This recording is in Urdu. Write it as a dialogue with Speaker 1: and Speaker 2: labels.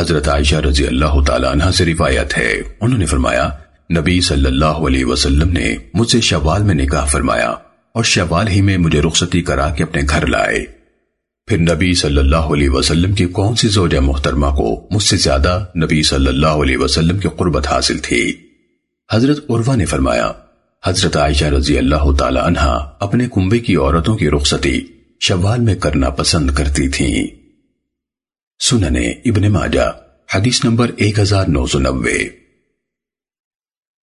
Speaker 1: حضرت عائشہ رضی اللہ تعالیٰ عنہ سے روایت ہے۔ انہوں نے فرمایا، نبی صلی اللہ علیہ وسلم نے مجھ سے شوال میں نکاح فرمایا اور شوال ہی میں مجھے رخصتی کرا کے اپنے گھر لائے۔ پھر نبی صلی اللہ علیہ وسلم کی کون سی زوجہ محترمہ کو مجھ سے زیادہ نبی صلی اللہ علیہ وسلم کی قربت حاصل تھی؟ حضرت عروہ نے فرمایا، حضرت عائشہ رضی اللہ تعالی عنہ اپنے کنبے کی عورتوں کی رخصتی شوال میں کرنا پسند کرتی تھیں۔ سننے ابن ماجہ حدیث نمبر 1990